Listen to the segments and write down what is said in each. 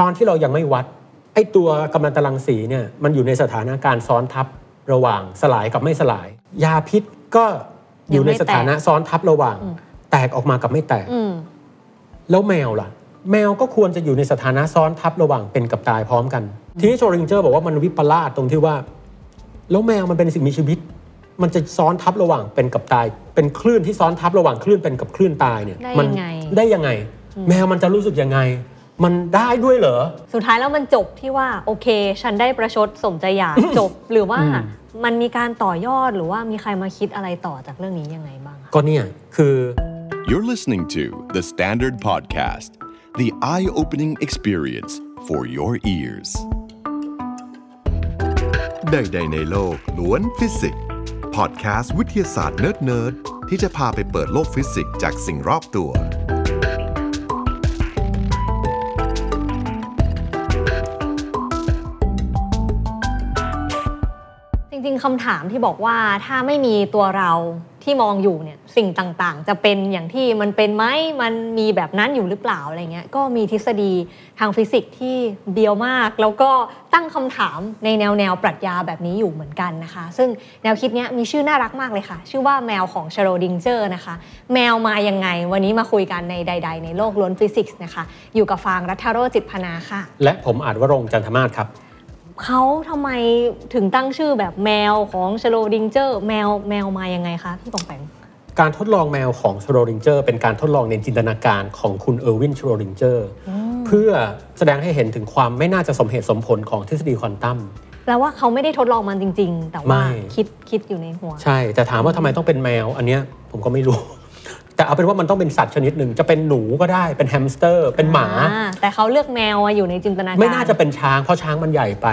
ตอนที่เรายังไม่วัดไอ้ตัวกำลังตรังสีเนี่ยมันอยู่ในสถานการณ์ซ้อนทับระหว่างสลายกับไม่สลาย ยาพิษก็อยู่ในสถานะซ้อนทับระหว่าง แตกออกมากับไม่แตกอืมแล้วแมวล่ะ แมวก็ควรจะอยู่ในสถานะซ้อนทับระหว่างเป็นกับตายพร้อมกัน ทีนี้โชริงเจอร์บอกว่ามันวิปลาสตรงที่ว่า แล้วแมวมันเป็นสิ่งมีชีวิต มันจะซ้อนทับระหว่างเป็นกับตาย เป็นคลื่นที่ซ้อนทับระหว่างคลื่นเป็นกับคลื่นตายเนี่ยได้มัยังไงได้ยังไง แมวมันจะรู้สึกยังไง มันได้ด้วยเหรอ สุดท้ายแล้วมันจบที่ว่าโอเค ฉันได้ประชดสมใจอยากจบ หรือว่าอืมมันมีการต่อยอดหรือว่ามีใครมาคิดอะไรต่อจากเรื่องนี้ยังไงบ้างคะก็เนี่ยคือ You're listening to The Standard Podcast, the eye opening experience for your ears. ใดๆในโลกล้วนฟิสิกส์พอดแคสต์วิทยาศาสตร์เนิร์ดๆที่จะพาไปเปิดโลกฟิสิกส์จากสิ่งรอบตัว คำถามที่บอกว่าถ้าไม่มีตัวเราที่มองอยู่เนี่ยสิ่งต่างๆ จะเป็นอย่างที่มันเป็นไหมมันมีแบบนั้นอยู่หรือเปล่าอะไรเงี้ยก็มีทฤษฎีทางฟิสิกส์ที่เบียวมาก แล้วก็ตั้งคำถามในแนวแนวปรัชญาแบบนี้อยู่เหมือนกันนะคะ ซึ่งแนวคิดนี้มีชื่อน่ารักมากเลยค่ะ ชื่อว่าแมวของชโรดิงเจอร์นะคะ แมวมายังไง วันนี้มาคุยกันในใด ๆ ในโลกล้วนฟิสิกส์นะคะ อยู่กับฟางรัฐโรจิตพนาค่ะ และผมอาจวรงค์ จันทมาศครับ เขาทำไมถึงตั้งชื่อแบบแมวของชโรดิงเจอร์แมวแมวมายังไงคะพี่ป๋องแป๋งการทดลองแมวของชโรดิงเจอร์เป็นการทดลองในจินตนาการของคุณเออร์วินชโรดิงเจอร์เพื่อแสดงให้เห็นถึงความไม่น่าจะสมเหตุสมผลของทฤษฎีควอนตัมแปลว่าเขาไม่ได้ทดลองมันจริง ๆ แต่ว่าไม่คิดคิดอยู่ในหัว ใช่ แต่ถามว่าทำไมต้องเป็นแมว อันเนี้ยผมก็ไม่รู้ แต่เอาเป็นว่ามันต้องเป็นสัตว์ชนิดหนึ่งจะเป็นหนูก็ได้เป็นแฮมสเตอร์ เป็นหมาอ่แต่เขาเลือกแมวมาอยู่ในจินตนาการ ไม่น่าจะเป็นช้างเพราะช้างมันใหญ่ไป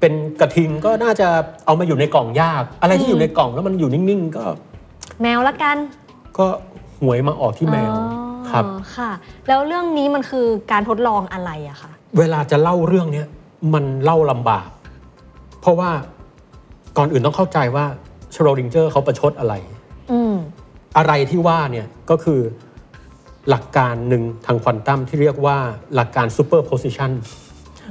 เป็นกระทิงก็น่าจะเอามาอยู่ในกล่องยาก อะไรที่อยู่ในกล่องแล้วมันอยู่นิ่งๆก็ แมวละกัน ก็หวยมาออกที่แมวอ๋อครับค่ะ แล้วเรื่องนี้มันคือการทดลองอะไรอะคะเวลาจะเล่าเรื่องเนี้ยมันเล่าลำบาก เพราะว่าก่อนอื่นต้องเข้าใจว่าชโรดิงเจอร์เขาประชดอะไร อืมอะไรที่ว่าเนี่ยก็คือหลักการหนึ่งทางควอนตัมที่เรียกว่าหลักการ superposition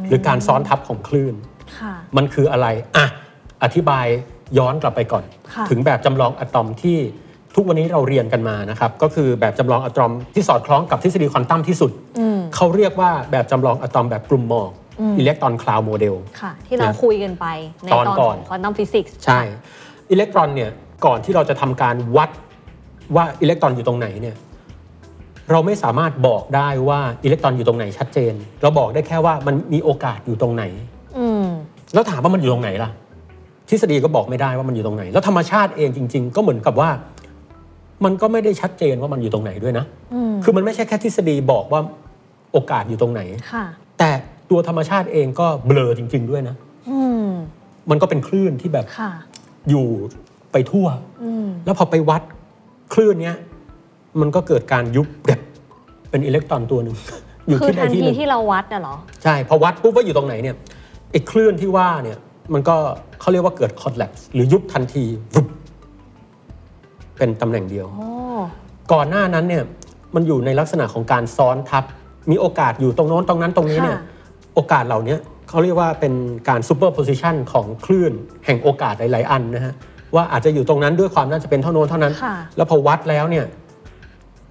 หรือการซ้อนทับับของคลื่นค่ะมันคืออะไร อะ อธิบายย้อนกลับไปก่อนค่ะถึงแบบจำลองอะตอมที่ทุกวันนี้เราเรียนกันมานะครับ ก็คือแบบจำลองอะตอมที่สอดคล้องกับทฤษฎีควอนตัมที่สุดอืมเขาเรียกว่าแบบจำลองอะตอมแบบกลุ่มหมอก electron cloud modelค่ะ ที่เราคุยกันไปในตอนตอนก่ขออนงควอนตัมฟิสิกส์ใช่อิเล็กตรอนเนี่ยก่อนที่เราจะทำการวัด ว่าอิเล็กตรอนอยู่ตรงไหนเนี่ยเราไม่สามารถบอกได้ว่าอิเล็กตรอนอยู่ตรงไหนชัดเจน เราบอกได้แค่ว่ามันมีโอกาสอยู่ตรงไหนอืมแล้วถามว่ามันอยู่ตรงไหนล่ะ ทฤษฎีก็บอกไม่ได้ว่ามันอยู่ตรงไหน แล้วธรรมชาติเองจริง ๆ ก็เหมือนกับว่า มันก็ไม่ได้ชัดเจนว่ามันอยู่ตรงไหนด้วยนะอืมคือมันไม่ใช่แค่ทฤษฎีบอกว่าโอกาสอยู่ตรงไหนค่ะแต่ตัวธรรมชาติเองก็เบลอจริง ๆ ด้วยนะอืมมันก็เป็นคลื่นที่แบบค่ะอยู่ไปทั่วอืมแล้วพอไปวัด คลื่นเนี้ยมันก็เกิดการยุบแบบเป็นอิเล็กตรอนตัวหนึ่งอยู่คือที่ใดทันที่หทีนึ่งที่เราวัดอะเหรอ ใช่ พอวัดปุ๊บว่าอยู่ตรงไหนเนี่ยไอ้คลื่นที่ว่าเนี่ยมันก็เขาเรียกว่าเกิดคอ l แล p หรือยุบทันทีวุบเป็นตำแหน่งเดียว โอ้ ก่อนหน้านั้นเนี่ยมันอยู่ในลักษณะของการซ้อนทับ มีโอกาสอยู่ตรงโน้นตรงนั้นตรงนี้เนี่ยค่ะ โอกาสเหล่านี้เขาเรียกว่าเป็นการซูเปอร์โพซิชันของคลื่นแห่งโอกาสหลาย ๆ อันนะฮะ ว่าอาจจะอยู่ตรงนั้นด้วยความน่าจะเป็นเท่าโน้นเท่านั้น ค่ะ แล้วพอวัดแล้วเนี่ย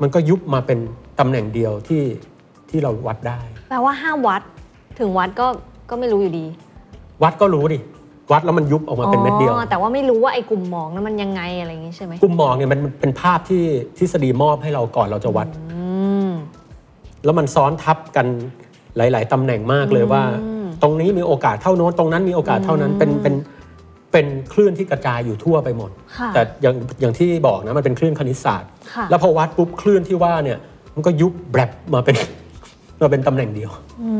มันก็ยุบมาเป็นตำแหน่งเดียวที่ที่เราวัดได้ แปลว่าห้ามวัด ถึงวัดก็ก็ไม่รู้อยู่ดีวัดก็รู้ดิวัดแล้วมันยุบออกมาเป็นเม็ดเดียว อ๋อแต่ว่าไม่รู้ว่าไอ้กลุ่มหมองนั้นมันยังไงอะไรอย่างงี้ใช่ไหมกลุ่มหมอกเนี่ยมันเป็นภาพที่ทฤษฎีมอบให้เราก่อนเราจะวัด อืม แล้วมันซ้อนทับกันหลาย ๆ ตำแหน่งมากเลยว่า อืมตรงนี้มีโอกาสเท่าโน้นตรงนั้นมีโอกาสเท่านั้นเป็นเป็น เป็นคลื่นที่กระจายอยู่ทั่วไปหมด ค่ะแต่อย่างอย่างที่บอกนะมันเป็นคลื่นคณิตศาสตร์ ค่ะ แล้วพอวัดปุ๊บคลื่นที่ว่าเนี่ยมันก็ยุบแบบมาเป็น มาเป็นตำแหน่งเดียว อื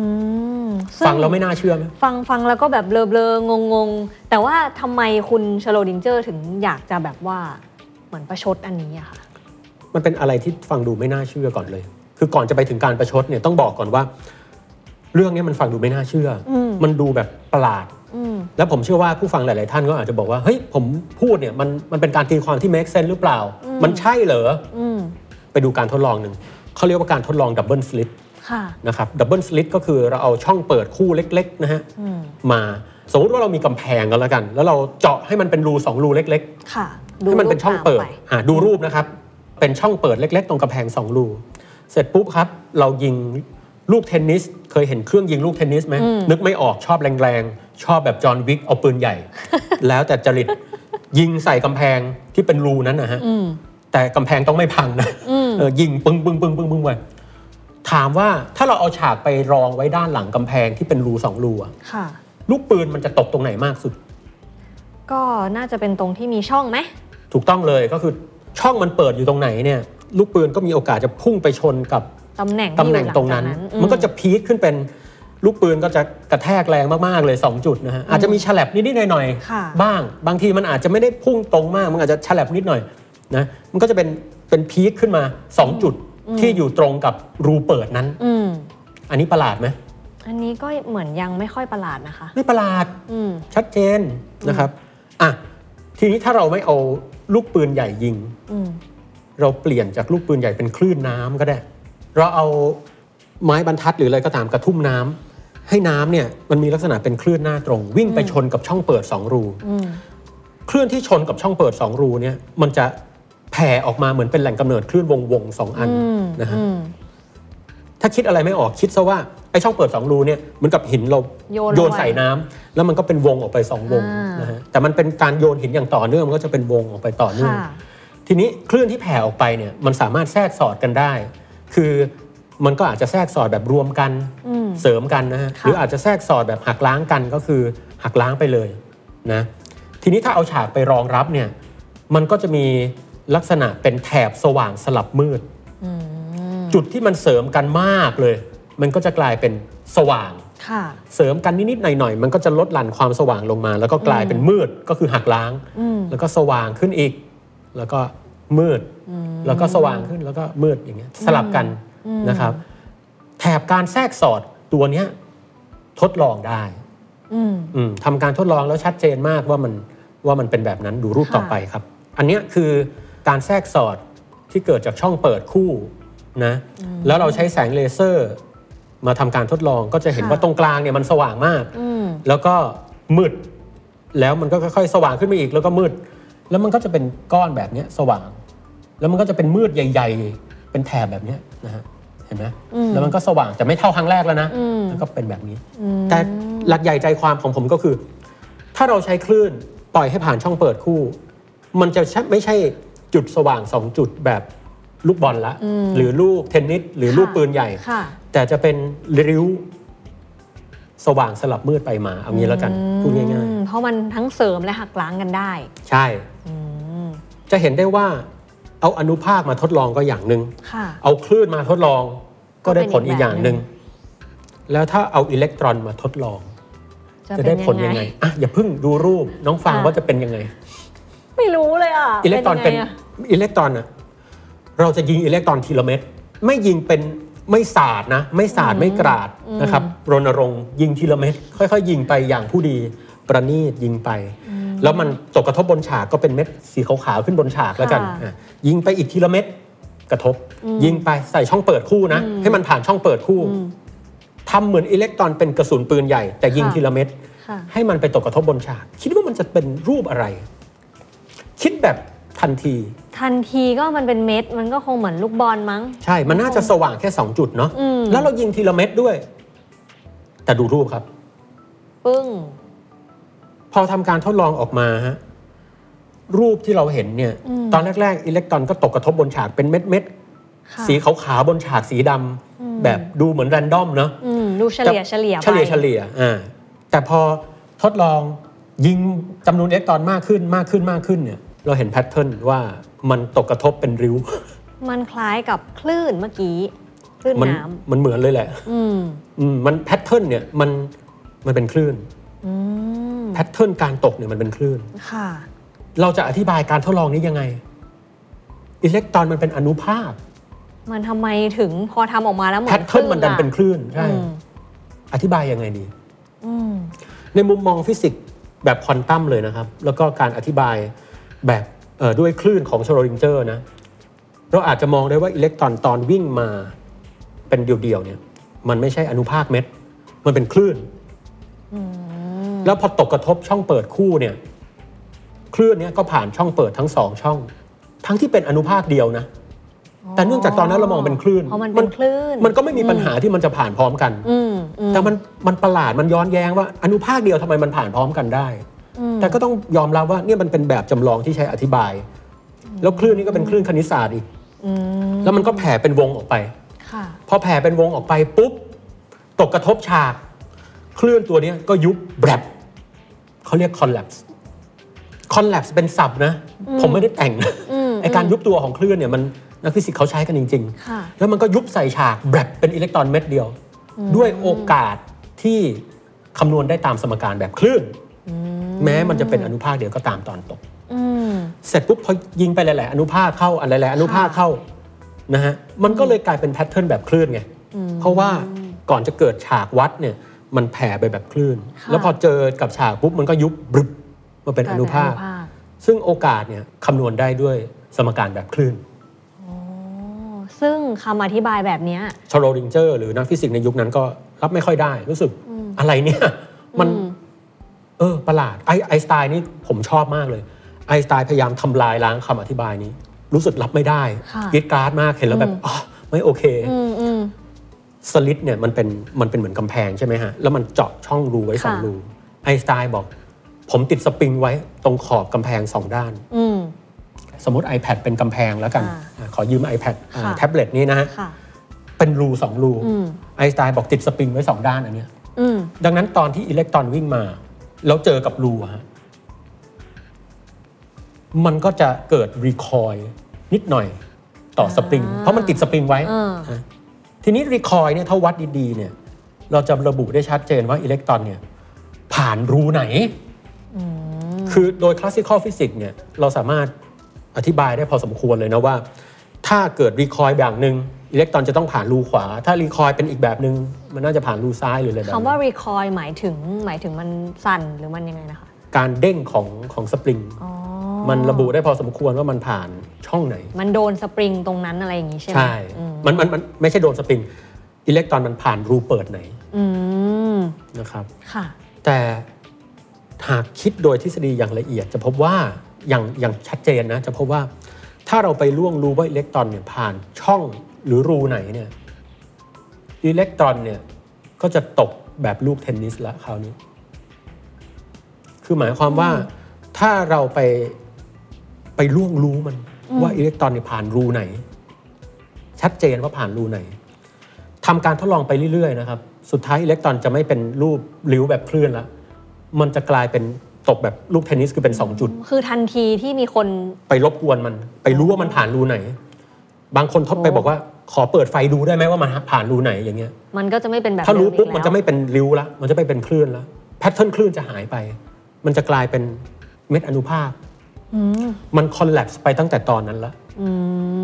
มซึ่ฟังเราไม่น่าเชื่อไหม ฟังฟังแล้วก็แบบเบลอๆงงๆ แต่ว่าทำไมคุณชโลดิงเจอร์ถึงอยากจะแบบว่าเหมือนประชดอันนี้อะค่ะ มันเป็นอะไรที่ฟังดูไม่น่าเชื่อก่อนเลย คือก่อนจะไปถึงการประชดเนี่ยต้องบอกก่อนว่า เรื่องนี้มันฟังดูไม่น่าเชื่ออม มันดูแบบประหลาดอืม แล้วผมเชื่อว่าผู้ฟังหลาย ๆ ท่านก็อาจจะบอกว่าเฮ้ยผมพูดเนี่ยมันมันเป็นการตีความที่ make sense หรือเปล่า มันใช่เหรออืมไปดูการทดลองหนึ่งเขาเรียกว่าการทดลองดับเบิลสลิ t ค่ะนะครับดับเบิลสลิ t ก็คือเราเอาช่องเปิดคู่เล็ก ๆ นะฮะอืมมาสมมติว่าเรามีกำแพงก็แล้วกัน แล้วเราเจาะให้มันเป็นรูสองรูเล็กค่ะๆให้มันเป็นช่องเปิดรูปตามไอ่าดูรูปนะครับ เป็นช่องเปิดเล็ก ๆ ตรงกำแพงสองรูเสร็จปุ๊บครับ เรายิงลูกเทนนิส เคยเห็นเครื่องยิงลูกเทนนิสไหมนึกไม่ออกชอบแรงๆ ชอบแบบจอห์นวิกเอาปืนใหญ่ แล้วแต่จริตยิงใส่กำแพงที่เป็นรูนั้นนะฮะอืมแต่กำแพงต้องไม่พังนะอืมเออยิงปึ้งปึ้งปึ้งปึ้งปึ้งไปถามว่าถ้าเราเอาฉากไปรองไว้ด้านหลังกำแพงที่เป็นรูสองรูอะค่ะลูกปืนมันจะตกตรงไหนมากสุด ก็น่าจะเป็นตรงที่มีช่องไหมถูกต้องเลยก็คือช่องมันเปิดอยู่ตรงไหนเนี่ย ลูกปืนก็มีโอกาสจะพุ่งไปชนกับตำแหน่งตำที่อแหน่งยู่หลัตรงนั้นจากอืมันก็จะพีคขึ้นเป็น ลูกปืนก็จะกระแทกแรงมากๆเลย 2 จุดนะฮะอาจจะมีฉลับนิดๆหน่อยค่ะๆบ้าง บางทีมันอาจจะไม่ได้พุ่งตรงมาก มันอาจจะฉลับนิดหน่อยนะมันก็จะเป็นเป็นพีคขึ้นมา 2 จุดที่อยู่ตรงกับรูเปิดนั้นอืมอันนี้ประหลาดไหมอันนี้ก็เหมือนยังไม่ค่อยประหลาดนะคะ ไม่ประหลาดอืมชัดเจนนะครับอะทีนี้ถ้าเราไม่เอาลูกปืนใหญ่ยิงอืมเราเปลี่ยนจากลูกปืนใหญ่เป็นคลื่นน้ำก็ได้ เราเอาไม้บรรทัดหรืออะไรก็ตามกระทุ่มน้ำ ให้น้ำเนี่ยมันมีลักษณะเป็นคลื่นหน้าตรง วิ่งไปชนกับช่องเปิด 2 รูอืมคลื่นที่ชนกับช่องเปิด 2 รูเนี่ยมันจะแผ่ออกมาเหมือนเป็นแหล่งกำเนิดคลื่นวงวงๆสองอันอืมนะฮะอืมถ้าคิดอะไรไม่ออกคิดซะว่าไอ้ช่องเปิด2รูเนี่ยเหมือนกับหินเราโยนโยนลงไปใส่น้ำแล้วมันก็เป็นวงออกไปสองวงอ่านนะฮะแต่มันเป็นการโยนหินอย่างต่อเนื่องมันก็จะเป็นวงออกไปต่อเนื่องค่ะทีนี้คลื่นที่แผ่ออกไปเนี่ยมันสามารถแทรกสอดกันได้ คือมันก็อาจจะแทรกสอดแบบรวมกันอืม เสริมกันนะฮะค่ะหรืออาจจะแทรกสอดแบบหักล้างกันก็คือหักล้างไปเลยนะทีนี้ถ้าเอาฉากไปรองรับเนี่ยมันก็จะมีลักษณะเป็นแถบสว่างสลับมืดอืมจุดที่มันเสริมกันมากเลย มันก็จะกลายเป็นสว่างค่ะเสริมกันนิดๆหน่อยๆมันก็จะลดหลั่นความสว่างลงมา แล้วก็กลายเป็นมืดก็คือหักล้างอืมแล้วก็สว่างขึ้นอีก แล้วก็มืด แล้วก็สว่างขึ้นแล้วก็มืดอย่างเงี้ยสลับกันนะครับ แถบการแทรกสอด ตัวเนี้ยทดลองได้อืมอืมทำการทดลองแล้วชัดเจนมากว่ามันว่ามันเป็นแบบนั้นดูรูปค่ะต่อไปครับ อันเนี้ยคือการแทรกสอดที่เกิดจากช่องเปิดคู่นะ แล้วเราใช้แสงเลเซอร์ มาทำการทดลองก็จะเห็นว่าตรงกลางเนี่ยมันสว่างมากอืมแล้วก็มืด แล้วมันก็ค่อยๆ สว่างขึ้นไปอีกแล้วก็มืด แล้วมันก็จะเป็นก้อนแบบเนี้ยสว่าง แล้วมันก็จะเป็นมืดใหญ่ ๆ เป็นแถบแบบเนี้ยนะฮะเห็นไหมอืมแล้วมันก็สว่างแต่ไม่เท่าครั้งแรกแล้วนะอืมแล้วก็เป็นแบบนี้อืมแต่หลักใหญ่ใจความของผมก็คือ ถ้าเราใช้คลื่นปล่อยให้ผ่านช่องเปิดคู่ มันจะไม่ใช่จุดสว่างสองจุดแบบลูกบอลละ หรือลูกเทนนิสหรือลูกปืนใหญ่ค่ะแต่จะเป็นริ้วสว่างสลับมืดไปมาเอางี้แล้วกันพูดง่ายอืมเพราะมันทั้งเสริมและหักล้างกันได้ๆใช่อืมจะเห็นได้ว่า เอาอนุภาคมาทดลองก็อย่างหนึ่งค่ะเอาคลื่นมาทดลองก็ได้ผลก็เป็นอีอีกกอย่างหนึ่งแบบหแล้วถ้าเอาอิเล็กตรอนมาทดลอง จะจะเป็ได้นผลยัยังงไงไงอะอย่าเพิ่งดูรูปน้องฟังอะว่าจะเป็นยังไง ไม่รู้เลยอะอิเล็กตรอนเป็นยังไงะอิเล็กตรอนอะเราจะยิงอิเล็กตรอนทีละเม็ดไม่ยิงเป็นไม่สาดนะไม่สาดไม่กราดนะครับรณรงค์ยิงทีละเม็ดค่อย ๆ ยิงไปอย่างผู้ดีประณีตยิงไป แล้วมันตกกระทบบนฉากก็เป็นเม็ดสีขาวๆขึ้นบนฉากแล้วกันค่ะอะยิงไปอีกทีละเม็ดกระทบ ยิงไปใส่ช่องเปิดคู่นะ ให้มันผ่านช่องเปิดคู่ทำเหมือนอิเล็กตรอนเป็นกระสุนปืนใหญ่ แต่ยิงค่ะทีละเม็ดค่ะให้มันไปตกกระทบบนฉาก คิดว่ามันจะเป็นรูปอะไร คิดแบบทันที ทันทีก็มันเป็นเม็ดมันก็คงเหมือนลูกบอลมั้ง ใช่ มันน่าจะสว่างแค่ 2 จุดเนาะอืมแล้วเรายิงทีละเม็ดด้วย แต่ดูรูปครับ ปึ้ง พอทำการทดลองออกมาฮะรูปที่เราเห็นเนี่ยอืมตอนแรกๆอิเล็กตรอนก็ตกกระทบบนฉากเป็นเม็ดเม็ดๆค่ะสีขาวๆบนฉากสีดำแบบดูเหมือนแรนดอมเนาะอืมดูเฉลี่ยเฉลี่ยไปเฉลี่ยเฉลี่ยอ่าแต่พอทดลองยิงจำนวนอิเล็กตรอนมากขึ้นมากขึ้นมากขึ้นเนี่ย เราเห็น pattern ว่ามันตกกระทบเป็นริ้ว มันคล้ายกับคลื่นเมื่อกี้คลื่นมันน้มันเหมือนเลยแหละำอืมอืมมัน pattern เนี่ยมันมันเป็นคลื่น อืม แพทเทิร์นการตกเนี่ยมันเป็นคลื่นค่ะเราจะอธิบายการทดลองนี้ยังไง อิเล็กตรอนมันเป็นอนุภาค มันทำไมถึงพอทำออกมาแล้วเหมือน pattern มันดันเป็นคลื่ลื่นใช่อืมอธิบายยังไงดีอืมในมุมมองฟิสิกส์แบบควอนตัมเลยนะครับ แล้วก็การอธิบายแบบเอ่อด้วยคลื่นของชโรดิงเจอร์นะ เราอาจจะมองได้ว่าอิเล็กตรอนตอนวิ่งมาเป็นเดี่ยวๆเนี่ย มันไม่ใช่อนุภาคเม็ด มันเป็นคลื่น แล้วพอตกกระทบช่องเปิดคู่เนี่ยคลื่นเนี้ยก็ผ่านช่องเปิดทั้งสองช่อง ทั้งที่เป็นอนุภาคเดียวนะ แต่เนื่องจากตอนนั้นเรามองเป็นคลื่นเพราะมันเป็นคลื่น มันก็ไม่มีปัญหาที่มันจะผ่านพร้อมกันอืมอืมแต่มันมันประหลาดมันย้อนแย้งว่าอนุภาคเดียวทำไมมันผ่านพร้อมกันได้ แต่ก็ต้องยอมรับว่าเนี่ยมันเป็นแบบจำลองที่ใช้อธิบาย แล้วคลื่นนี้ก็เป็นคลื่นคณิตศาสตร์อีกอืมแล้วมันก็แผ่เป็นวงออกไปค่ะพอแผ่เป็นวงออกไปปุ๊บตกกระทบฉาก คลื่นตัวเนี้ยก็ยุบแบรบ เขาเรียก collapse collapse เป็นศัพท์นะ ผมไม่ได้แต่งนะอืมไอการยุบตัวของคลื่นเนี่ยมันนักฟิสิกส์เขาใช้กันจริงค่ะๆแล้วมันก็ยุบใส่ฉากแบรบเป็นอิเล็กตรอนเม็ดเดียว ด้วยโอกาสที่คำนวณได้ตามสมการแบบคลื่น แม้มันจะเป็นอนุภาคเดียวก็ตามตอนตกอืมเสร็จปุ๊บพอยิงไปหลาย ๆ อนุภาคเข้าอันหลาย ๆ อนุภาคเข้านะฮะมันก็เลยกลายเป็น pattern แบบคลื่นไงเพราะว่าก่อนจะเกิดฉากวัดเนี่ย มันแผ่ไปแบบคลื่นค่ะแล้วพอเจอกับฉากปุ๊บมันก็ยุบบรึบมาเป็นอนุภาคกลยเป็นอนุภาค ซึ่งโอกาสเนี่ยคำนวณได้ด้วยสมการแบบคลื่นโอ้ซึ่งคำอธิบายแบบเนี้ยชโรดิงเจอร์หรือนักฟิสิกส์ในยุคนั้นก็รับไม่ค่อยได้ รู้สึกอะไรเนี่ยมันอืมเออประหลาดไอไอน์สไตน์นี่ผมชอบมากเลย ไอน์สไตน์พยายามทำลายล้างคำอธิบายนี้ รู้สึกรับไม่ได้ค่ะกรีดกราร์ดมากเห็นแล้วแบบอ๋อไม่โอเคอืมอืม สลิดเนี่ยมันเป็นมันเป็นเหมือนกำแพงใช่ไหมฮะ แล้วมันเจาะช่องรูไว้สองค่ะ รูไอน์สไตน์บอก ผมติดสปริงไว้ตรงขอบกำแพงสองด้าน อืม สมมติ iPad เป็นกำแพงแล้วกันอ่าอะขอยืม iPad อ่าค่ะ แท็บเล็ตนี้นะฮะ ค่ะ เป็นรูสองรูอืม ไอน์สไตน์บอกติดสปริงไว้สองด้านอันเนี้ยอืม ดังนั้นตอนที่อิเล็กตรอนวิ่งมา แล้วเจอกับรูอะฮะมันก็จะเกิด recoil นิดหน่อยต่อสปริงเพราะมันติดสปริงไว้อ่าอะ ทีนี้ recoil เนี่ยถ้าวัดดีๆเนี่ยเราจะระบุได้ชัดเจนว่าอิเล็กตรอนเนี่ยผ่านรูไหน คือโดย classical physics เนี่ยเราสามารถอธิบายได้พอสมควรเลยนะว่า ถ้าเกิด recoil แบบหนึ่งอิเล็กตรอนจะต้องผ่านรูขวา ถ้า recoil เป็นอีกแบบหนึ่งมันน่าจะผ่านรูซ้ายหรืออะไรแบบคำนั้นว่คำว่า recoil หมายถึงหมายถึงมันสั่นหรือมันยังไงนะคะ การเด้งของของสปริงอ๋อ มันระบุได้พอสมควรว่ามันผ่านช่องไหน มันโดนสปริงตรงนั้นอะไรอย่างงี้ใช่ไหมใช่อืมมันมันมันไม่ใช่โดนสปริงอิเล็กตรอนมันผ่านรูเปิดไหนอืมนะครับค่ะแต่หากคิดโดยทฤษฎีอย่างละเอียด จะพบว่าอย่างอย่างชัดเจนนะจะพบว่าถ้าเราไปล่วงรู้ว่าอิเล็กตรอนเนี่ยผ่านช่องหรือรูไหนเนี่ยอิเล็กตรอนเนี่ยก็จะตกแบบลูกเทนนิสละคราวนี้ คือหมายความว่าถ้าเราไป ไปล่วงรู้มันว่าอิเล็กตรอนเนี่ยผ่านรูไหน ชัดเจนว่าผ่านรูไหนทำการทดลองไปเรื่อยๆนะครับ สุดท้ายอิเล็กตรอนจะไม่เป็นรูปริ้วแบบคลื่นละมันจะกลายเป็นตกแบบลูกเทนนิสคือเป็น 2 จุด คือทันทีที่มีคนไปรบกวนมัน ไปรู้ว่ามันผ่านรูไหน บางคนทดไปโอ้บอกว่าขอเปิดไฟดูได้ไหมว่ามันผ่านรูไหนอย่างเงี้ย มันก็จะไม่เป็นแบบถ้ารู้เดิปุ๊บอีกมันแล้วจะไม่เป็นริ้วละมันจะไม่เป็นคลื่นละแพทเทิร์นคลื่นจะหายไป มันจะกลายเป็นเม็ดอนุภาคอื มมันคอลลัปส์ไปตั้งแต่ตอนนั้นละอื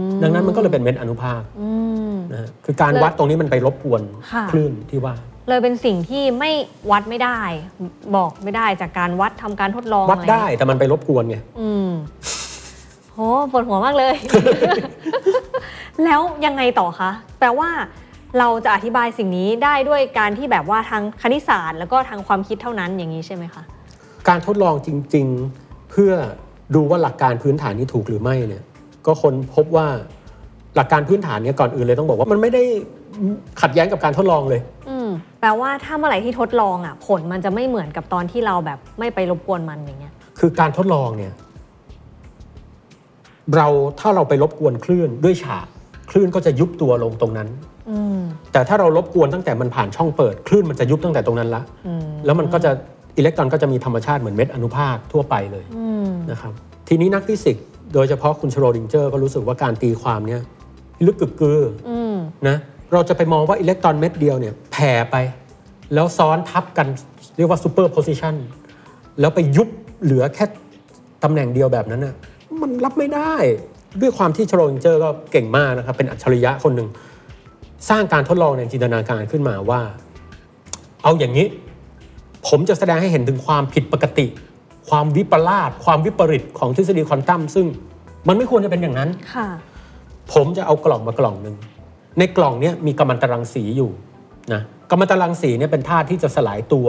มดังนั้นมันก็เลยเป็นเม็ดอนุภาคอืมนะฮะคือการวัดตรงนี้มันไปรบกวนค่ะคลื่นที่ว่า เลยเป็นสิ่งที่ไม่วัดไม่ได้ บอกไม่ได้จากการวัดทำการทดลองวัดอะไรได้แต่มันไปรบกวนไงอืมโหปวดหัวมากเลย แล้วยังไงต่อคะแปลว่าเราจะอธิบายสิ่งนี้ได้ด้วยการที่แบบว่าทางคณิตศาสตร์ แล้วก็ทางความคิดเท่านั้นอย่างนี้ใช่ไหมคะ การทดลองจริง ๆ เพื่อ ดูว่าหลักการพื้นฐานนี้ถูกหรือไม่เนี่ยก็คนพบว่าหลักการพื้นฐานเนี่ยก่อนอื่นเลยต้องบอกว่ามันไม่ได้ขัดแย้งกับการทดลองเลยอืมแปลว่าถ้าเมื่อไหร่ที่ทดลองอะผลมันจะไม่เหมือนกับตอนที่เราแบบไม่ไปรบกวนมันอย่างเงี้ย คือการทดลองเนี่ย เราถ้าเราไปรบกวนคลื่นด้วยฉากคลื่นก็จะยุบตัวลงตรงนั้นอืมแต่ถ้าเรารบกวนตั้งแต่มันผ่านช่องเปิด คลื่นมันจะยุบตั้งแต่ตรงนั้นละอืมแล้วมันก็จะ อิเล็กตรอนก็จะมีธรรมชาติเหมือนเม็ดอนุภาคทั่วไปเลยอืมนะครับทีนี้นักฟิสิกส์โดยเฉพาะคุณชโรดิงเจอร์ก็รู้สึกว่าการตีความเนี่ยลึกกึกกืออืมนะเราจะไปมองว่าอิเล็กตรอนเม็ดเดียวเนี่ยแผ่ไป แล้วซ้อนทับกันเรียกว่า superposition แล้วไปยุบเหลือแค่ตำแหน่งเดียวแบบนั้นน่ะมันรับไม่ได้ ด้วยความที่ชโรดิงเจอร์ก็เก่งมากนะครับ เป็นอัจฉริยะคนหนึ่ง สร้างการทดลองในจินตนาการขึ้นมาว่า เอาอย่างนี้ ผมจะแสดงให้เห็นถึงความผิดปกติ ความวิปลาสความวิปริตของทฤษฎีควอนตัมซึ่งมันไม่ควรจะเป็นอย่างนั้นค่ะผมจะเอากล่องมากล่องหนึ่งในกล่องเนี้ยมีกัมมันตรังสีอยู่นะกัมมันตรังสีเนี่ยเป็นธาตุที่จะสลายตัว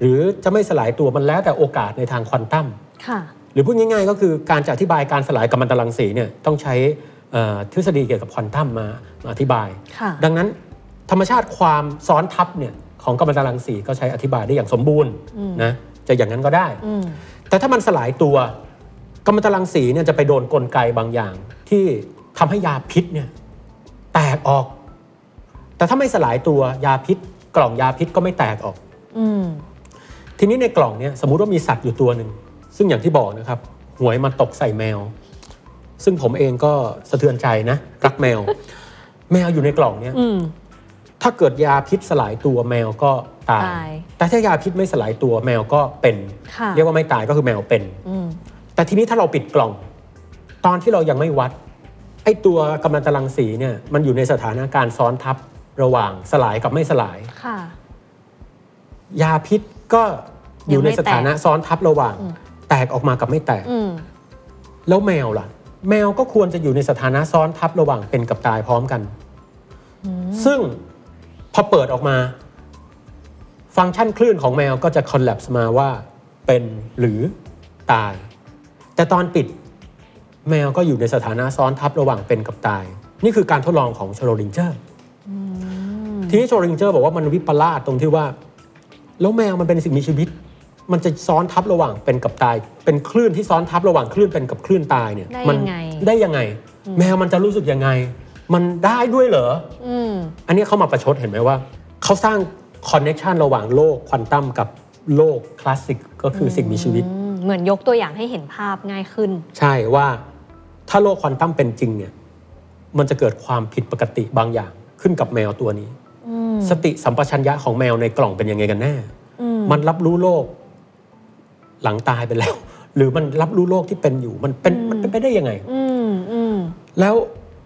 หรือจะไม่สลายตัวมันแล้วแต่โอกาสในทางควอนตัมค่ะหรือพูดง่ายๆ ก็คือการจะอธิบายการสลายกัมมันตรังสีเนี่ยต้องใช้เอ่อทฤษฎีเกี่ยวกับควอนตัมมามาอธิบายค่ะดังนั้นธรรมชาติความซ้อนทับเนี่ย ของกัมมันตรังสีก็ใช้อธิบายได้อย่างสมบูรณ์นะจะอย่างนั้นก็ได้อืมแต่ถ้ามันสลายตัวกัมมันตรังสีเนี่ยจะไปโดนกลไกบางอย่าง ที่ทำให้ยาพิษเนี่ยแตกออก แต่ถ้าไม่สลายตัวยาพิษ กล่องยาพิษก็ไม่แตกออกอืมทีนี้ในกล่องเนี่ยสมมุติว่ามีสัตว์อยู่ตัวหนึ่งซึ่งอย่างที่บอกนะครับ หวยมาตกใส่แมว ซึ่งผมเองก็สะเทือนใจนะรักแมว แมวอยู่ในกล่องเนี่ยอืม ถ้าเกิดยาพิษสลายตัวแมวก็ตาย ตาย แต่ถ้ายาพิษไม่สลายตัวแมวก็เป็น ค่ะเรียกว่าไม่ตายก็คือแมวเป็น อืมแต่ทีนี้ถ้าเราปิดกล่อง ตอนที่เรายังไม่วัด ไอ้ตัวกำลังตรังสีเนี่ยมันอยู่ในสถานการณ์ซ้อนทับระหว่างสลายกับไม่สลาย ค่ะ ยาพิษก็อยู่ในยังไม่สถานะซ้อนทับระหว่าง อืม แตกออกมากับไม่แตก อืมแล้วแมวล่ะ แมวก็ควรจะอยู่ในสถานะซ้อนทับระหว่างเป็นกับตายพร้อมกันซึ่ง พอเปิดออกมา ฟังก์ชันคลื่นของแมวก็จะ collapse มาว่าเป็นหรือตาย แต่ตอนปิดแมวก็อยู่ในสถานะซ้อนทับระหว่างเป็นกับตาย นี่คือการทดลองของโชโรลิงเจอร์ทีนี้โชโรลิงเจอร์บอกว่ามันวิปลาสตรงที่ว่า แล้วแมวมันเป็นสิ่งมีชีวิต มันจะซ้อนทับระหว่างเป็นกับตาย เป็นคลื่นที่ซ้อนทับระหว่างคลื่นเป็นกับคลื่นตายเนี่ยได้มัยังไงได้ยังไง แมวมันจะรู้สึกยังไง มันได้ด้วยเหรออืมอันนี้เขามาประชดเห็นไหมว่าเขาสร้าง connection ระหว่างโลกควอนตัมกับโลกคลาสสิกก็คือสิ่งมีชีวิตอืมเหมือนยกตัวอย่างให้เห็นภาพง่ายขึ้น ใช่ว่าถ้าโลกควอนตัมเป็นจริงเนี่ยมันจะเกิดความผิดปกติบางอย่างขึ้นกับแมวตัวนี้อืมสติสัมปชัญญะของแมวในกล่องเป็นยังไงกันแน่อืมมันรับรู้โลกหลังตายไปแล้ว หรือมันรับรู้โลกที่เป็นอยู่ มันเป็นมันเป็นไปได้ยังไงอืมอืมแล้ว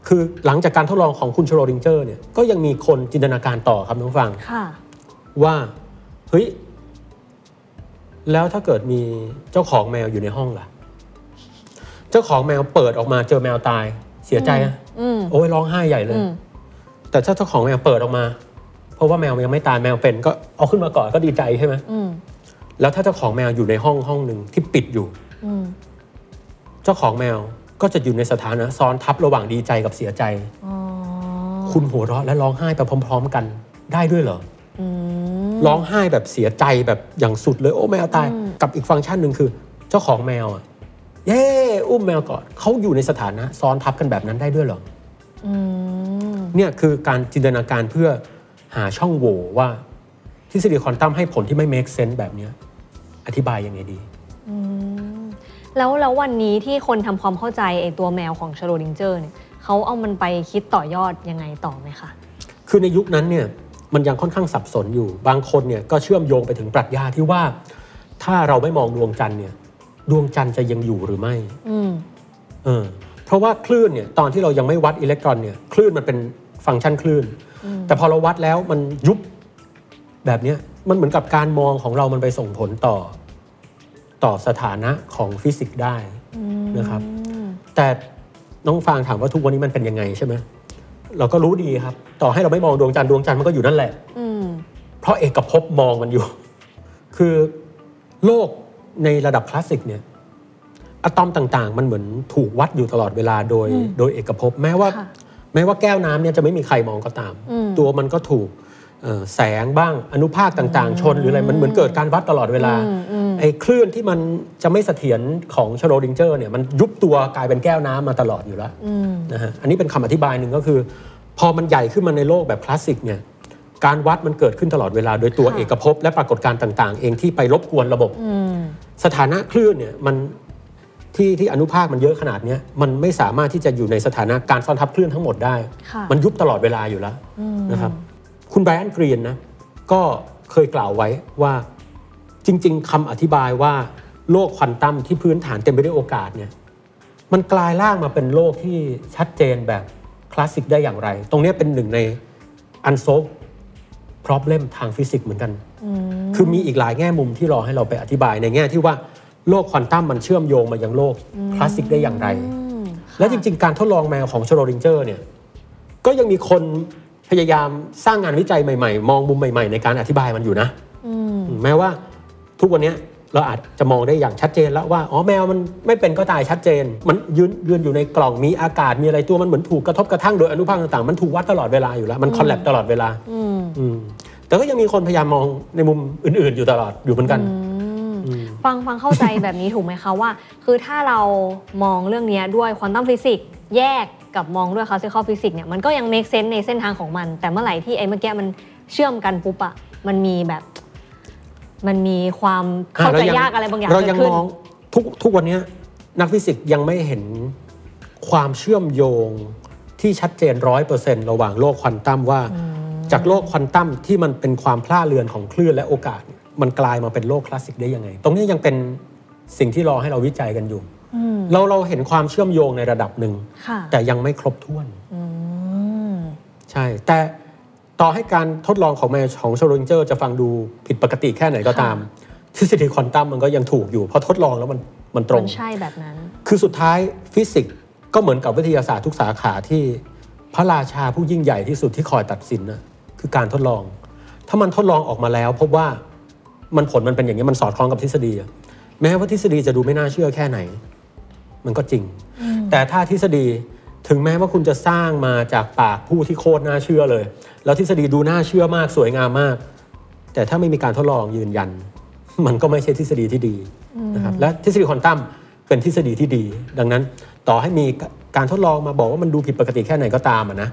คือหลังจากการทดลองของคุณชโรดิงเจอร์เนี่ยก็ยังมีคนจินตนาการต่อครับน้องฟังค่ะว่าเฮ้ยแล้วถ้าเกิดมีเจ้าของแมวอยู่ในห้องล่ะ เจ้าของแมวเปิดออกมาเจอแมวตายเสียใจอะอืมโอ้ยร้องไห้ใหญ่เลยอืมแต่ถ้าเจ้าของแมวเปิดออกมา เพราะว่าแมวยังไม่ตายแมวเป็น ก็เอาขึ้นมาก่อนก็ดีใจใช่ไหมอืมแล้วถ้าเจ้าของแมวอยู่ในห้องห้องหนึ่งที่ปิดอยู่อืมเจ้าของแมว ก็จะอยู่ในสถานะซ้อนทับระหว่างดีใจกับเสียใจอ๋อคุณหัวเราะและร้องไห้ไปพร้อม ๆ กันได้ด้วยเหรออืมร้องไห้แบบเสียใจแบบอย่างสุดเลยโอ้แมวตายอืมกับอีกฟังก์ชันหนึ่งคือ เจ้าของแมวอะเย้อุ้มแมวก่อนเขาอยู่ในสถานะซ้อนทับกันแบบนั้นได้ด้วยเหรออืมเนี่ยคือการจินตนาการเพื่อหาช่องโหว่ว่าทฤษฎีควอนตัมให้ผลที่ไม่ make sense แบบเนี้ยอธิบายยังไงดีอืม แล้วแล้ววันนี้ที่คนทำความเข้าใจไอ้ตัวแมวของชโรดิงเจอร์เนี่ยเขาเอามันไปคิดต่อยอดยังไงต่อไหมคะ คือในยุคนั้นเนี่ยมันยังค่อนข้างสับสนอยู่ บางคนเนี่ยก็เชื่อมโยงไปถึงปรัชญาที่ว่า ถ้าเราไม่มองดวงจันทร์เนี่ย ดวงจันทร์จะยังอยู่หรือไม่อืมเออเพราะว่าคลื่นเนี่ยตอนที่เรายังไม่วัดอิเล็กตรอนเนี่ยคลื่นมันเป็นฟังก์ชันคลื่น แต่พอเราวัดแล้วมันยุบแบบเนี้ยมันเหมือนกับการมองของเรามันไปส่งผลต่อ ต่อสถานะของฟิสิกส์ได้นะครับ แต่น้องฟางถามว่าทุกวันนี้มันเป็นยังไงใช่ไหมเราก็รู้ดีครับ ต่อให้เราไม่มองดวงจันทร์ดวงจันทร์มันก็อยู่นั่นแหละอืมเพราะเอกภพมองมันอยู่ คือโลกในระดับคลาสสิกเนี่ยอะตอมต่างๆ มันเหมือนถูกวัดอยู่ตลอดเวลาโดย โดยเอกภพแม้ว่าค่ะแม้ว่าแก้วน้ำเนี่ยจะไม่มีใครมองก็ตามอืมตัวมันก็ถูกเอ่อ แสงบ้างอนุภาคต่างๆ ชนหรืออะไรมันเหมือนเกิดการวัดตลอดเวลาอืมอืมไอ้คลื่นที่มันจะไม่เสถียรของชโรดิงเจอร์เนี่ยมันยุบตัวกลายเป็นแก้วน้ำมาตลอดอยู่แล้วอืมนะฮะอันนี้เป็นคำอธิบายหนึ่งก็คือ พอมันใหญ่ขึ้นมาในโลกแบบคลาสสิกเนี่ยการวัดมันเกิดขึ้นตลอดเวลา โดยตัวค่ะเอกภพและปรากฏการณ์ต่าง ๆ เองที่ไปรบกวนระบบอืมสถานะคลื่นเนี่ยมันที่ที่อนุภาคมันเยอะขนาดเนี้ยมันไม่สามารถที่จะอยู่ในสถานะการซ้อนทับคลื่นทั้งหมดได้ค่ะมันยุบตลอดเวลาอยู่แล้วอืมนะครับ คุณไบรอันกรีนนะก็เคยกล่าวไว้ว่าจริง ๆคำอธิบายว่าโลกควอนตัมที่พื้นฐานเต็มไปด้วยโอกาสเนี่ยมันกลายร่างมาเป็นโลกที่ชัดเจนแบบคลาสสิกได้อย่างไร ตรงเนี้ยเป็นหนึ่งใน unsolved problem ทางฟิสิกส์เหมือนกันอืมคือมีอีกหลายแง่มุมที่รอให้เราไปอธิบายในแง่ที่ว่าโลกควอนตัมมันเชื่อมโยงมายังโลกคลาสสิกได้อย่างไรอืมและจริง ๆ การทดลองแมวของชโรดิงเจอร์เนี่ยก็ยังมีคน พยายามสร้างงานวิจัยใหม่ๆ มองมุมใหม่ๆ ในการอธิบายมันอยู่นะอืมแม้ว่าทุกวันเนี้ยเราอาจจะมองได้อย่างชัดเจนแล้วว่าอ๋อแมวมันไม่เป็นก็ตายชัดเจน มันยืนยืนอยู่ในกล่องมีอากาศมีอะไรตัวมันเหมือนถูกกระทบกระทั่งโดยอนุภาคต่างๆมันถูกวัดตลอดเวลาอยู่แล้วมัน collapse ตลอดเวลาอืมอืมแต่ก็ยังมีคนพยายามมองในมุมอื่น ๆ อยู่ตลอดอยู่เหมือนกันอืมฟังฟังเข้าใจแบบนี้ถูกไหมคะว่า คือถ้าเรามองเรื่องเนี้ยด้วย quantum physics แยก กับมองด้วย classical physics เนี่ยมันก็ยัง make sense ในเส้นทางของมัน แต่เมื่อไหร่ที่ไอ้เมื่อกี้มันเชื่อมกันปุ๊บอะมันมีแบบ มันมีความเข้าใจยากอะไรบางอย่างเราเกิยัดงขึ้นมองทุกทุกวันเนี้ยนักฟิสิกส์ยังไม่เห็นความเชื่อมโยงที่ชัดเจนร้อยเปอร์เซ็นต์ระหว่างโลกควอนตัมว่า จากโลกควอนตัมที่มันเป็นความพร่าเลือนของคลื่นและโอกาส มันกลายมาเป็นโลกคลาสสิกได้ยังไง ตรงนี้ยังเป็นสิ่งที่รอให้เราวิจัยกันอยู่อืม เราเราเห็นความเชื่อมโยงในระดับหนึ่งค่ะแต่ยังไม่ครบถ้วนอืมใช่ แต่ต่อให้การทดลองของแมวของโชลิงเจอร์จะฟังดูผิดปกติแค่ไหนก็ตาม ทฤษฎีควอนตัมมันก็ยังถูกอยู่ เพราะทดลองแล้วมันมันตรงมันใช่แบบนั้น คือสุดท้ายฟิสิกส์ก็เหมือนกับวิทยาศาสตร์ทุกสาขาที่พระราชาผู้ยิ่งใหญ่ที่สุดที่คอยตัดสินนะคือการทดลอง ถ้ามันทดลองออกมาแล้ว พบว่ามันผลมันเป็นอย่างนี้มันสอดคล้องกับทฤษฎีอะแม้ว่าทฤษฎีจะดูไม่น่าเชื่อแค่ไหน มันก็จริง แต่ถ้าทฤษฎีถึงแม้ว่าคุณจะสร้างมาจากปากผู้ที่โคตรน่าเชื่อเลย แล้วทฤษฎีดูน่าเชื่อมากสวยงามมาก แต่ถ้าไม่มีการทดลองยืนยัน มันก็ไม่ใช่ทฤษฎีที่ดีนะครับและทฤษฎีควอนตัมเป็นทฤษฎีที่ดี ดังนั้นต่อให้มีการทดลองมาบอกว่ามันดูผิดปกติแค่ไหนก็ตามอะนะ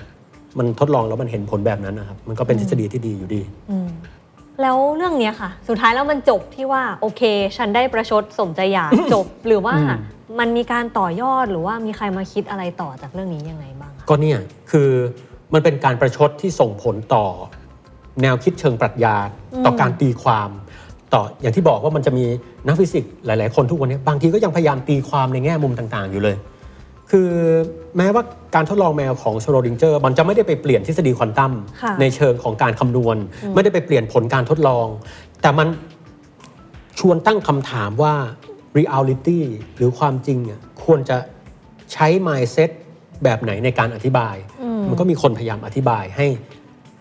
มันทดลองแล้วมันเห็นผลแบบนั้นนะครับมันก็เป็นทฤษฎีที่ดีอยู่ดีแล้วเรื่องเนี้ยค่ะ สุดท้ายแล้วมันจบที่ว่าโอเค ฉันได้ประชดสมใจอยากจบหรือว่าอื มมันมีการต่อยอดหรือว่ามีใครมาคิดอะไรต่อจากเรื่องนี้ยังไงบ้างคะก็เนี่ยคือมันเป็นการประชดที่ส่งผลต่อ แนวคิดเชิงปรัชญาต่อการตีความ ต่ออย่างที่บอกว่ามันจะมีนักฟิสิกส์หลาย ๆ คนทุกวันนี้บางทีก็ยังพยายามตีความในแง่มุมต่าง ๆ อยู่เลย คือแม้ว่าการทดลองแมวของชโรดิงเจอร์มันจะไม่ได้ไปเปลี่ยนทฤษฎีควอนตัมค่ะในเชิงของการคำนวณ ไม่ได้ไปเปลี่ยนผลการทดลอง แต่มันชวนตั้งคำถามว่า reality หรือความจริงเนี่ยควรจะใช้ mindset แบบไหนในการอธิบาย มันก็มีคนพยายามอธิบายให้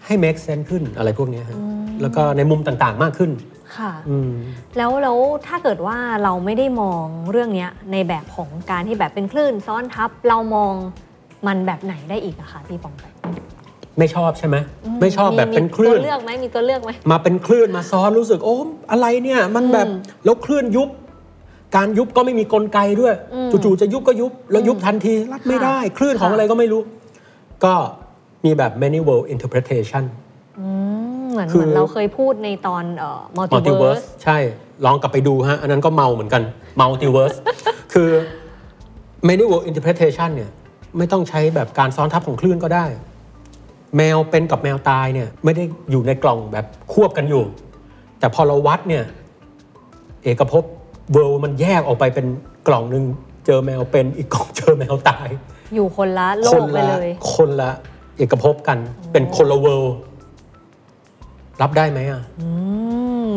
ให้ make sense ขึ้นอะไรพวกเนี้ยฮะแล้วก็ในมุมต่างๆมากขึ้นค่ะอืมแล้วแล้วถ้าเกิดว่าเราไม่ได้มองเรื่องเนี้ยในแบบของการที่แบบเป็นคลื่นซ้อนทับเรามองมันแบบไหนได้อีกอะคะพี่ปองแปงไม่ชอบใช่ไหมไม่ชอบแบบเป็นคลื่มีตัวนเลือกไหมมีตัวเลือกไหมมาเป็นคลื่นมาซ้อนรู้สึกโอ้อะไรเนี่ยมันแบบอืมแล้วคลื่นยุบ การยุบก็ไม่มีกลไกด้วยอืมจู่ๆจะยุบก็ยุบ แล้วยุบทันที รับไม่ค่ะได้ คลื่นของค่ะอะไรก็ไม่รู้ ก็มีแบบ many world interpretation อืมเหมือนคือเหมือนเราเคยพูดในตอนเอ่อ multiverse multiverse ใช่ลองกลับไปดูฮะ อันนั้นก็เมาเหมือนกัน multiverse คือ many world interpretation เนี่ยไม่ต้องใช้แบบการซ้อนทับของคลื่นก็ได้ แมวเป็นกับแมวตายเนี่ยไม่ได้อยู่ในกล่องแบบควบกันอยู่ แต่พอเราวัดเนี่ยเอกภพ เวิลด์มันแยกออกไปเป็นกล่องหนึ่งเจอแมวเป็นอีกกล่องเจอแมวตาย อยู่คนละโลคกนไปละเลย คนละเอกภพกัน เป็นคนละเวิลด์รับได้ไหมอะอืม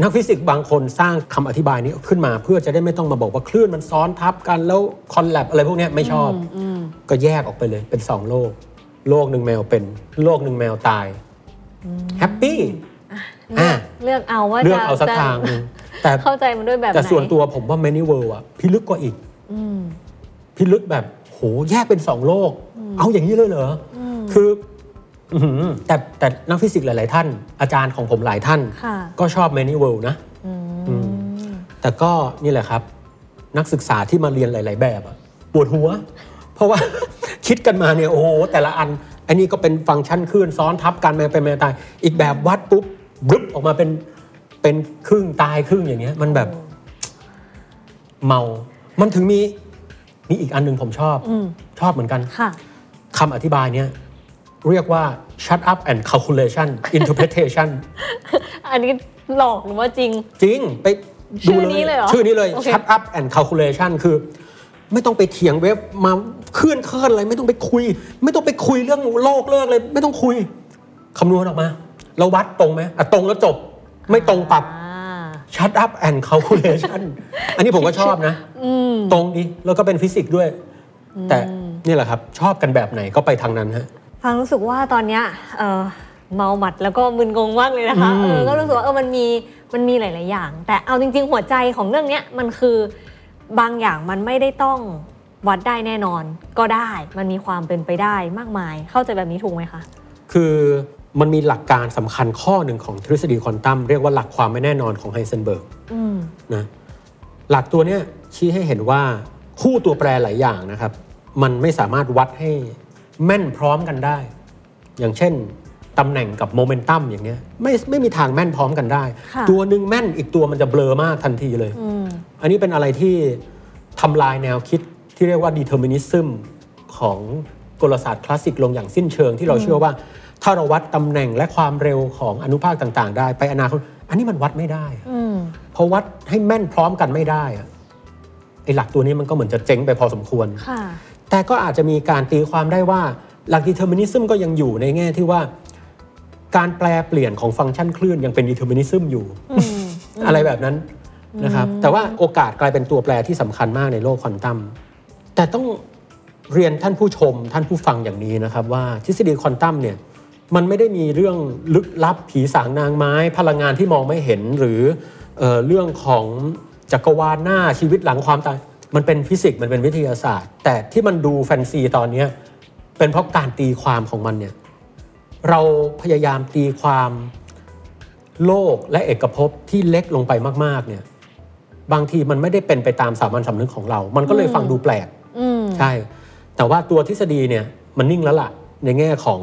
นักฟิสิกส์บางคนสร้างคำอธิบายนี้ขึ้นมา เพื่อจะได้ไม่ต้องมาบอกว่าคลื่นมันซ้อนทับกันแล้วcollapse อะไรพวกเนี้ยไม่ชอบอืมก็แยกออกไปเลยเป็นสองโลก โลกหนึ่งแมวเป็น โลกหนึ่งแมวตาย happy เลือกอะเลือกเอาว่าเลือกจะเอาสักจะทางหนึ่ง แต่เข้าใจมันด้วยแบบไหนแต่ส่วนตัวผมว่า many world อะพิลึกกว่าอีกอืมพิลึกแบบโหแยกเป็นสองโลก เอาอย่างนี้เลยเหรออคืออื้อหือแต่แต่นักฟิสิกส์หลาย ๆ ท่าน อาจารย์ของผมหลายท่านค่ะก็ชอบ many world นะอืมอืมแต่ก็นี่แหละครับ นักศึกษาที่มาเรียนหลาย ๆ แบบอะปวดหัว เพราะว่าคิดกันมาเนี่ยโอ้โหแต่ละอันอันนี้ก็เป็นฟังก์ชันคลื่นซ้อนทับกันแมวเป็นแมวตาย อีกแบบวัดปุ๊บบึ๊บออกมาเป็น เป็นครึ่งตายครึ่งอย่างเงี้ย มันแบบเมา มันถึงมีมีอีกอันหนึ่งผมชอบอืมชอบเหมือนกันค่ะคำอธิบายเนี่ยเรียกว่า shut up and calculation interpretation อันนี้หลอกหรือว่าจริง จริงไปดูชื่อนี้เลยเหรอ ชื่อนี้เลยโอเค shut up and calculation คือ ไม่ต้องไปเถียงเว็บมาเคลื่อนเคลื่อนอะไรไม่ต้องไปคุย ไม่ต้องไปคุยเรื่องโลกเลิกเลย ไม่ต้องคุยคำนวณออกมา เราวัดตรงไหมอะตรงแล้วจบ ไม่ตรงปรับอ่า shut up and calculation อันนี้ผมก็ชอบนะอืมตรงดี แล้วก็เป็นฟิสิกส์ด้วย แต่นี่แหละครับ ชอบกันแบบไหนก็ไปทางนั้นฮะฟังรู้สึกว่าตอนเนี้ยเออเมาหมัดแล้วก็มึนงงมากเลยนะคะอืมเออก็รู้สึกว่าเออมันมีมันมีหลาย ๆ อย่าง แต่เอาจริง ๆ หัวใจของเรื่องเนี้ยมันคือบางอย่างมันไม่ได้ต้องวัดได้แน่นอนก็ได้ มันมีความเป็นไปได้มากมาย เข้าใจแบบนี้ถูกไหมคะ คือ มันมีหลักการสำคัญข้อหนึ่งของทฤษฎีควอนตัมเรียกว่าหลักความไม่แน่นอนของไฮเซนเบิร์กอืมนะหลักตัวเนี้ยชี้ให้เห็นว่าคู่ตัวแปรหลายอย่างนะครับ มันไม่สามารถวัดให้แม่นพร้อมกันได้ อย่างเช่นตำแหน่งกับโมเมนตัมอย่างเงี้ยไม่ไม่มีทางแม่นพร้อมกันได้ค่ะตัวหนึ่งแม่นอีกตัวมันจะเบลอมากทันทีเลยอืมอันนี้เป็นอะไรที่ทำลายแนวคิดที่เรียกว่า determinism ของกลศาสตร์คลาสสิกลงอย่างสิ้นเชิงที่เราเชื่อว่า ถ้าเราวัดตำแหน่งและความเร็วของอนุภาคต่าง ๆ ได้ไปอนาคตอันนี้มันวัดไม่ได้อะอืมพอวัดให้แม่นพร้อมกันไม่ได้อะไอ้หลักตัวนี้มันก็เหมือนจะเจ๊งไปพอสมควรค่ะแต่ก็อาจจะมีการตีความได้ว่าหลัก determinism ก็ยังอยู่ในแง่ที่ว่า การแปลเปลี่ยนของฟังก์ชันคลื่นยังเป็น determinism อยู่อืมอะไรแบบนั้นนะครับแต่ว่าโอกาสกลายเป็นตัวแปรที่สำคัญมากในโลกควอนตัมแต่ต้องเรียนท่านผู้ชมท่านผู้ฟังอย่างนี้นะครับว่าทฤษฎีควอนตัมเนี่ย มันไม่ได้มีเรื่องลึกลับผีสางนางไม้ พลังงานที่มองไม่เห็นหรือเออเรื่องของจักรวาลหน้าชีวิตหลังความตายมันเป็นฟิสิกส์มันเป็นวิทยาศาสตร์ แต่ที่มันดูแฟนซีตอนเนี้ยเป็นเพราะการตีความของมันเนี่ยเราพยายามตีความโลกและเอกภพที่เล็กลงไปมากๆเนี่ยบางทีมันไม่ได้เป็นไปตามสามัญสำนึกของเรา มันก็เลยฟังดูแปลกอืมใช่ แต่ว่าตัวทฤษฎีเนี่ยมันนิ่งแล้วล่ะในแง่ของ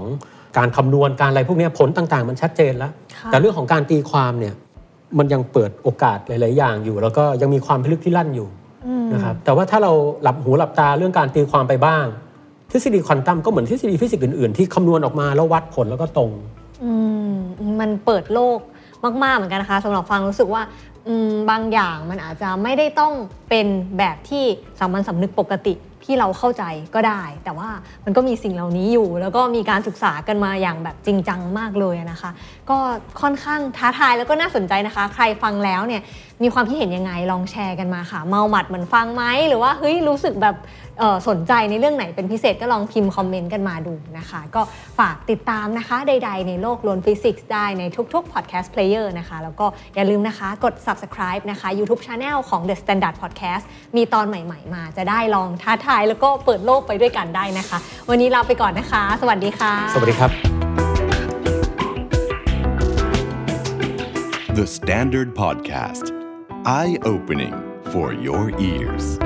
การคำนวณการอะไรพวกเนี้ยผลต่างๆ มันชัดเจนแล้วค่ะแต่เรื่องของการตีความเนี่ยมันยังเปิดโอกาสหลาย ๆ อย่างอยู่ แล้วก็ยังมีความพิลึกที่ลั่นอยู่อืมนะครับแต่ว่าถ้าเราหลับหูหลับตาเรื่องการตีความไปบ้าง ทฤษฎีควอนตัมก็เหมือนทฤษฎีฟิสิกส์อื่น ๆ ที่คำนวณออกมาแล้ววัดผลแล้วก็ตรงอืมมันเปิดโลกมาก ๆ เหมือนกันนะคะสำหรับฟังรู้สึกว่าอืมบางอย่างมันอาจจะไม่ได้ต้องเป็นแบบที่สามัญสำนึกปกติ ที่เราเข้าใจก็ได้ แต่ว่ามันก็มีสิ่งเหล่านี้อยู่ แล้วก็มีการศึกษากันมาอย่างแบบจริงจังมากเลยนะคะ ก็ค่อนข้างท้าทายแล้วก็น่าสนใจนะคะ ใครฟังแล้วเนี่ยมีความคิดเห็นยังไงลองแชร์กันมาค่ะ เมาหมัดเหมือนฟังไหมหรือว่าเฮ้ยรู้สึกแบบเอ่อสนใจในเรื่องไหนเป็นพิเศษก็ลองพิมพ์คอมเมนต์กันมาดูนะคะ ก็ฝากติดตามนะคะใด ๆ ในโลกล้วนฟิสิกส์ได้ในทุกๆ podcast player นะคะ แล้วก็อย่าลืมนะคะกด subscribe นะคะ YouTube Channel ของ The Standard Podcast มีตอนใหม่ ๆ มาจะได้ลองท้าทายแล้วก็เปิดโลกไปด้วยกันได้นะคะ วันนี้ลาไปก่อนนะคะ สวัสดีค่ะ สวัสดีครับ The Standard Podcast, eye opening for your ears.